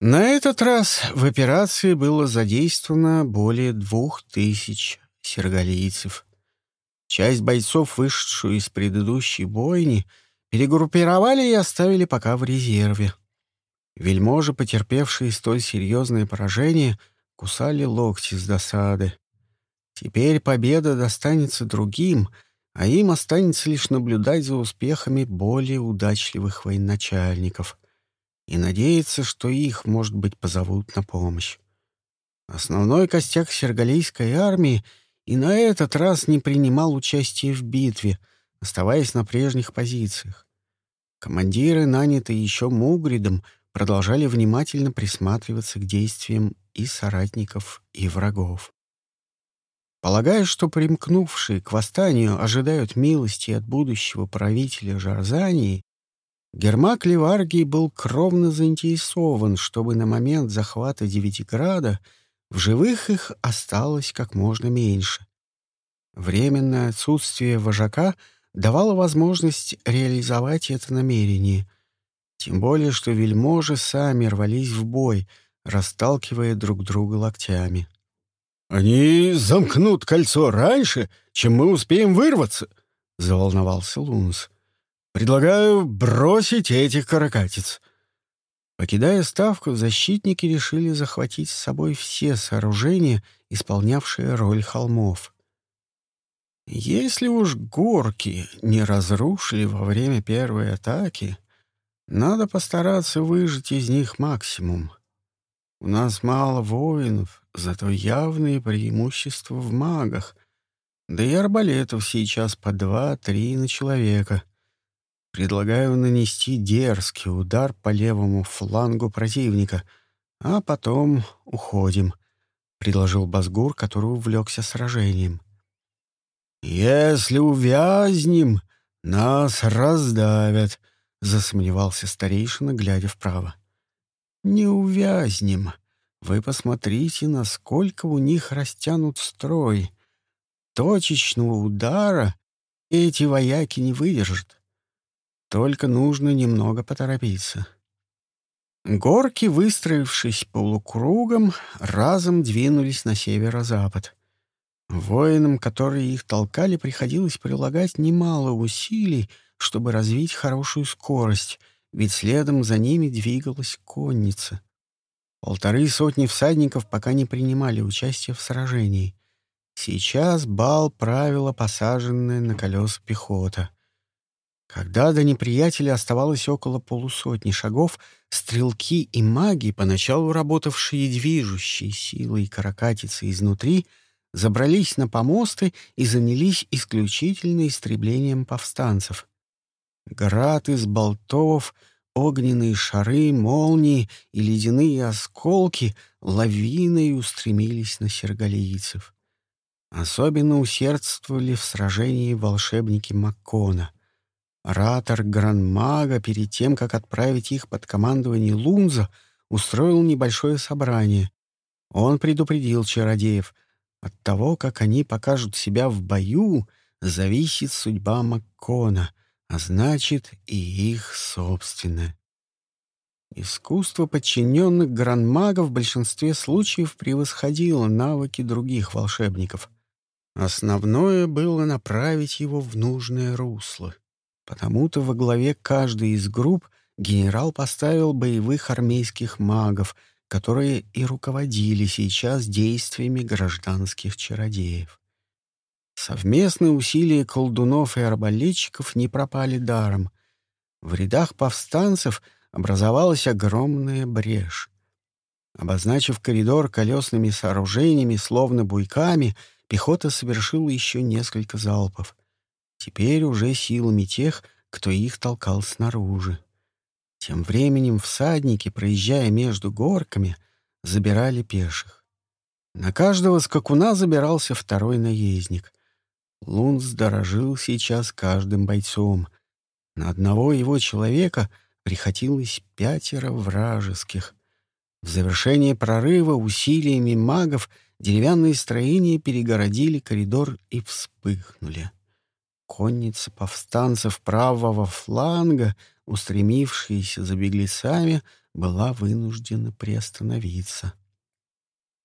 На этот раз в операции было задействовано более двух тысяч сергалийцев. Часть бойцов, вышедшую из предыдущей бойни, перегруппировали и оставили пока в резерве. Вельможи, потерпевшие столь серьезное поражение, кусали локти с досады. Теперь победа достанется другим, а им останется лишь наблюдать за успехами более удачливых военачальников и надеяться, что их, может быть, позовут на помощь. Основной костяк сергалийской армии и на этот раз не принимал участия в битве, оставаясь на прежних позициях. Командиры, нанятые еще Мугридом, продолжали внимательно присматриваться к действиям и соратников, и врагов. Полагая, что примкнувшие к восстанию ожидают милости от будущего правителя Жарзании, Гермак Леваргий был кровно заинтересован, чтобы на момент захвата Девятиграда в живых их осталось как можно меньше. Временное отсутствие вожака давало возможность реализовать это намерение, тем более что вельможи сами рвались в бой, расталкивая друг друга локтями. «Они замкнут кольцо раньше, чем мы успеем вырваться», — заволновался Лунс. «Предлагаю бросить этих каракатиц». Покидая ставку, защитники решили захватить с собой все сооружения, исполнявшие роль холмов. Если уж горки не разрушили во время первой атаки, надо постараться выжать из них максимум. У нас мало воинов, зато явные преимущества в магах. Да и арбалетов сейчас по два-три на человека. Предлагаю нанести дерзкий удар по левому флангу противника, а потом уходим, — предложил Базгур, который увлекся сражением. «Если увязнем, нас раздавят», — засомневался старейшина, глядя вправо. «Не увязнем», вы посмотрите, насколько у них растянут строй. Точечного удара эти вояки не выдержат. Только нужно немного поторопиться. Горки, выстроившись полукругом, разом двинулись на северо-запад. Воинам, которые их толкали, приходилось прилагать немало усилий, чтобы развить хорошую скорость, ведь следом за ними двигалась конница. Полторы сотни всадников пока не принимали участия в сражении. Сейчас бал правила посаженная на колеса пехота. Когда до неприятеля оставалось около полусотни шагов, стрелки и маги, поначалу работавшие движущей силой каракатицы изнутри, забрались на помосты и занялись исключительно истреблением повстанцев. Град из болтов — Огненные шары, молнии и ледяные осколки лавиной устремились на сергалийцев. Особенно усердствовали в сражении волшебники Маккона. Ратор Гранмага перед тем, как отправить их под командование Лунза, устроил небольшое собрание. Он предупредил чародеев. От того, как они покажут себя в бою, зависит судьба Маккона — а значит и их собственное. Искусство подчиненных гранмага в большинстве случаев превосходило навыки других волшебников. Основное было направить его в нужное русло. Потому-то во главе каждой из групп генерал поставил боевых армейских магов, которые и руководили сейчас действиями гражданских чародеев. Совместные усилия колдунов и арбалетчиков не пропали даром. В рядах повстанцев образовалась огромная брешь. Обозначив коридор колесными сооружениями, словно буйками, пехота совершила еще несколько залпов. Теперь уже силами тех, кто их толкал снаружи. Тем временем всадники, проезжая между горками, забирали пеших. На каждого скакуна забирался второй наездник. Лунс дорожил сейчас каждым бойцом. На одного его человека приходилось пятеро вражеских. В завершение прорыва усилиями магов деревянные строения перегородили коридор и вспыхнули. Конница повстанцев правого фланга, устремившиеся за беглецами, была вынуждена приостановиться.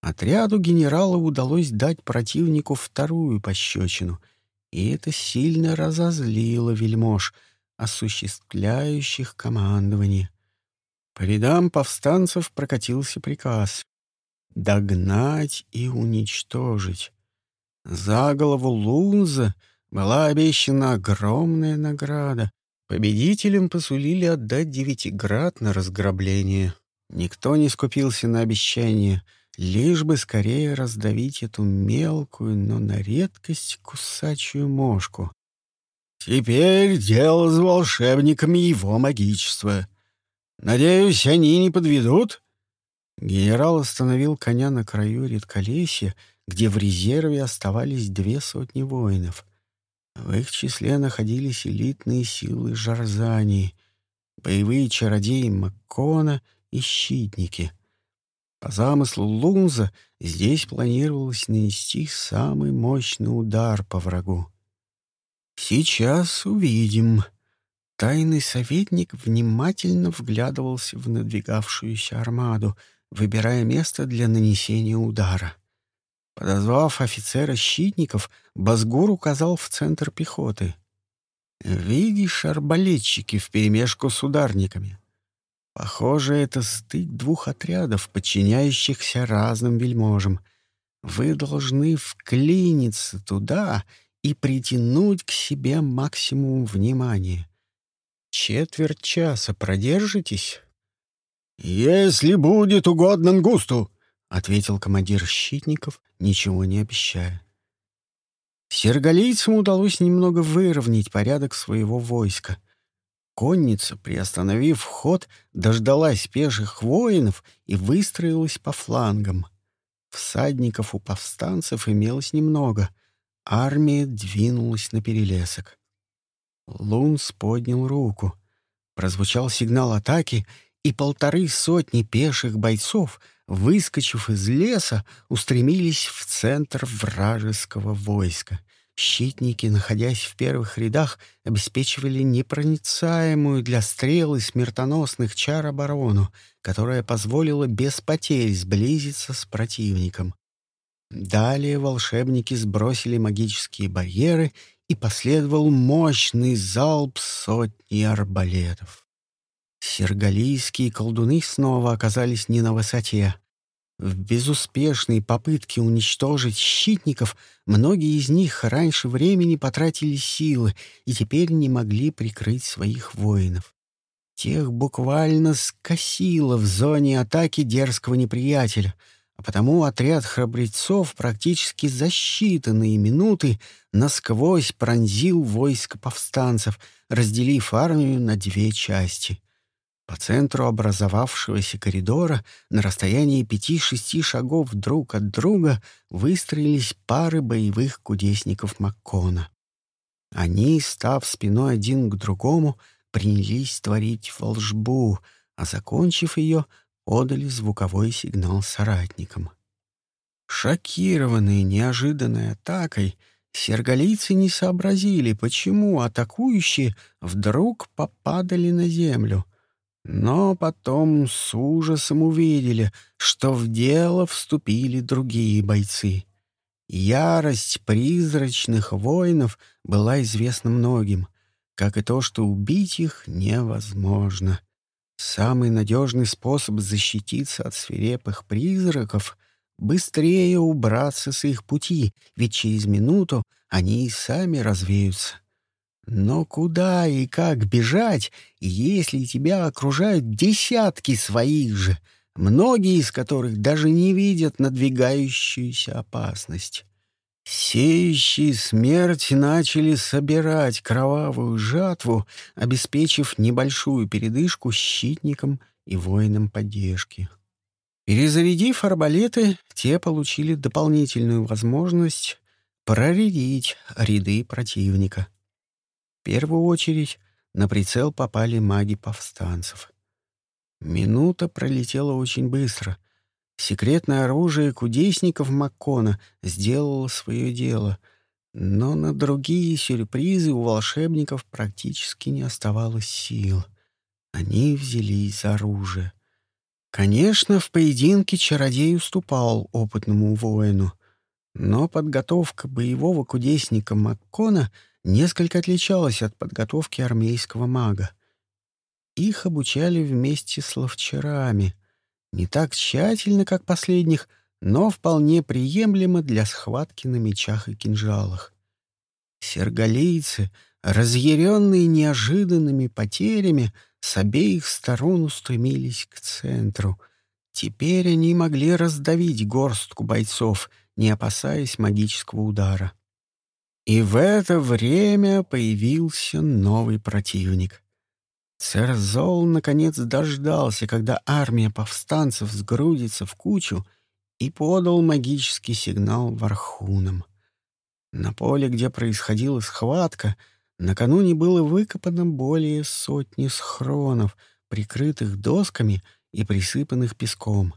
Отряду генерала удалось дать противнику вторую пощечину, и это сильно разозлило вельмож, осуществляющих командование. По рядам повстанцев прокатился приказ — догнать и уничтожить. За голову Лунза была обещана огромная награда. Победителям посулили отдать Девятиград на разграбление. Никто не скупился на обещание, лишь бы скорее раздавить эту мелкую, но на редкость кусачую мошку. «Теперь дело с волшебниками его магичества. Надеюсь, они не подведут?» Генерал остановил коня на краю редколесья, где в резерве оставались две сотни воинов. В их числе находились элитные силы Жарзани, боевые чародеи Маккона и щитники. По замыслу Лунза здесь планировалось нанести самый мощный удар по врагу. «Сейчас увидим». Тайный советник внимательно вглядывался в надвигавшуюся армаду, выбирая место для нанесения удара. Подозвав офицера щитников, Базгур указал в центр пехоты. «Видишь арбалетчики вперемешку с ударниками? Похоже, это стык двух отрядов, подчиняющихся разным вельможам. Вы должны вклиниться туда и притянуть к себе максимум внимания. Четверть часа продержитесь?» «Если будет угодно Нгусту», — ответил командир щитников, ничего не обещая. Серголийцам удалось немного выровнять порядок своего войска. Конница, приостановив ход, дождалась пеших воинов и выстроилась по флангам. Всадников у повстанцев имелось немного. Армия двинулась на перелесок. Лунс поднял руку. Прозвучал сигнал атаки, и полторы сотни пеших бойцов — выскочив из леса, устремились в центр вражеского войска. Щитники, находясь в первых рядах, обеспечивали непроницаемую для стрел и смертоносных чар оборону, которая позволила без потерь сблизиться с противником. Далее волшебники сбросили магические барьеры, и последовал мощный залп сотни арбалетов. Сергалийские колдуны снова оказались не на высоте. В безуспешной попытке уничтожить щитников многие из них раньше времени потратили силы и теперь не могли прикрыть своих воинов. Тех буквально скосило в зоне атаки дерзкого неприятеля, а потому отряд храбрецов практически за считанные минуты насквозь пронзил войско повстанцев, разделив армию на две части — по центру образовавшегося коридора на расстоянии пяти-шести шагов друг от друга выстроились пары боевых кудесников Маккона. Они, став спиной один к другому, принялись творить волжбу, а, закончив ее, подали звуковой сигнал соратникам. Шокированные неожиданной атакой, сергалийцы не сообразили, почему атакующие вдруг попадали на землю — но потом с ужасом увидели, что в дело вступили другие бойцы. Ярость призрачных воинов была известна многим, как и то, что убить их невозможно. Самый надежный способ защититься от свирепых призраков — быстрее убраться с их пути, ведь через минуту они и сами развеются. Но куда и как бежать, если тебя окружают десятки своих же, многие из которых даже не видят надвигающуюся опасность? Сеющие смерть начали собирать кровавую жатву, обеспечив небольшую передышку щитникам и воинам поддержки. Перезарядив арбалеты, те получили дополнительную возможность проредить ряды противника — первую очередь на прицел попали маги повстанцев. Минута пролетела очень быстро. Секретное оружие кудесников Маккона сделало свое дело, но на другие сюрпризы у волшебников практически не оставалось сил. Они взялись за оружие. Конечно, в поединке чародей уступал опытному воину, но подготовка боевого кудесника Маккона несколько отличалась от подготовки армейского мага. Их обучали вместе с ловчарами, не так тщательно, как последних, но вполне приемлемо для схватки на мечах и кинжалах. Сергалийцы, разъяренные неожиданными потерями, с обеих сторон устремились к центру. Теперь они могли раздавить горстку бойцов, не опасаясь магического удара. И в это время появился новый противник. Церзол наконец дождался, когда армия повстанцев сгрудится в кучу, и подал магический сигнал вархунам. На поле, где происходила схватка, накануне было выкопано более сотни схронов, прикрытых досками и присыпанных песком.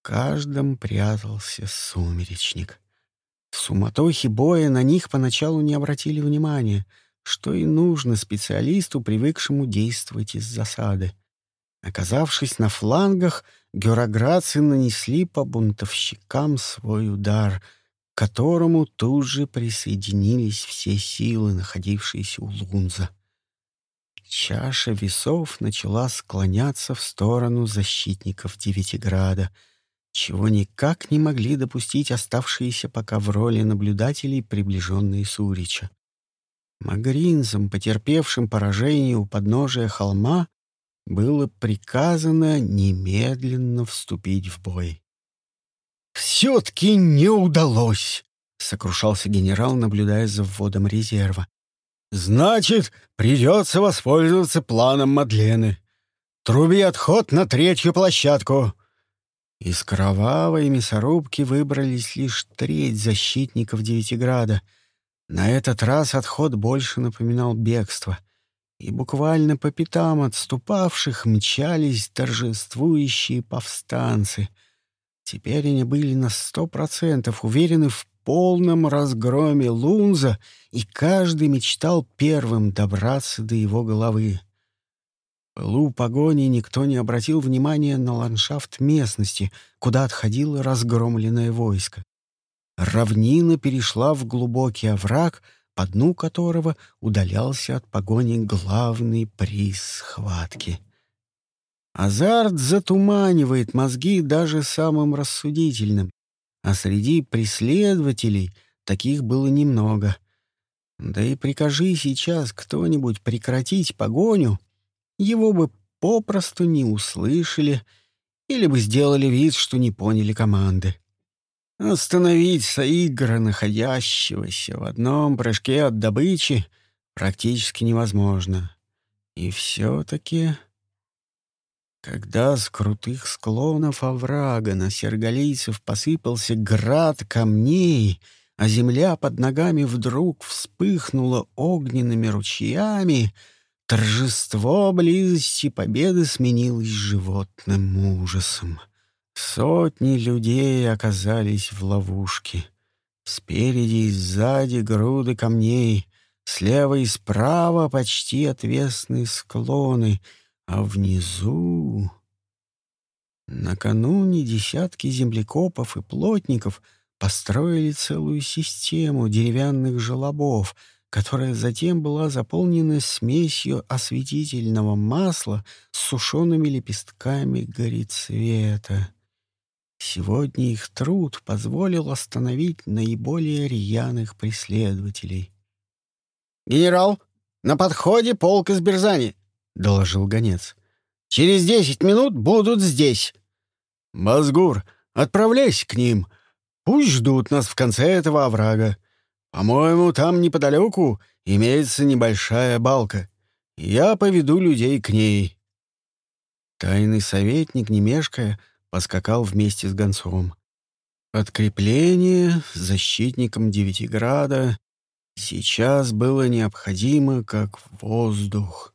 В каждом прятался сумеречник. Суматохе боя на них поначалу не обратили внимания, что и нужно специалисту, привыкшему действовать из засады. Оказавшись на флангах, гюроградцы нанесли по бунтовщикам свой удар — к которому тут же присоединились все силы, находившиеся у Лунза. Чаша весов начала склоняться в сторону защитников Девятиграда, чего никак не могли допустить оставшиеся пока в роли наблюдателей приближенные Сурича. Магринзам, потерпевшим поражение у подножия холма, было приказано немедленно вступить в бой. «Все-таки не удалось», — сокрушался генерал, наблюдая за вводом резерва. «Значит, придется воспользоваться планом Мадлены. Труби отход на третью площадку». Из кровавой мясорубки выбрались лишь треть защитников Девятиграда. На этот раз отход больше напоминал бегство, и буквально по пятам отступавших мчались торжествующие повстанцы — Теперь они были на сто процентов уверены в полном разгроме Лунза, и каждый мечтал первым добраться до его головы. Пылу погони никто не обратил внимания на ландшафт местности, куда отходило разгромленное войско. Равнина перешла в глубокий овраг, по дну которого удалялся от погони главный приз схватки — Азарт затуманивает мозги даже самым рассудительным, а среди преследователей таких было немного. Да и прикажи сейчас кто-нибудь прекратить погоню, его бы попросту не услышали или бы сделали вид, что не поняли команды. Остановить Саигра, находящегося в одном прыжке от добычи, практически невозможно. И все-таки... Когда с крутых склонов оврага на сергалийцев посыпался град камней, а земля под ногами вдруг вспыхнула огненными ручьями, торжество близости победы сменилось животным ужасом. Сотни людей оказались в ловушке. Спереди и сзади груды камней, слева и справа почти отвесные склоны — а внизу... Накануне десятки землекопов и плотников построили целую систему деревянных желобов, которая затем была заполнена смесью осветительного масла с сушеными лепестками горецвета. Сегодня их труд позволил остановить наиболее рьяных преследователей. «Генерал, на подходе полк из Берзани!» — доложил гонец. «Через десять минут будут здесь». «Базгур, отправляйся к ним. Пусть ждут нас в конце этого оврага. По-моему, там неподалеку имеется небольшая балка. Я поведу людей к ней». Тайный советник, не мешкая, поскакал вместе с гонцом. Подкрепление защитникам Девятиграда сейчас было необходимо, как воздух.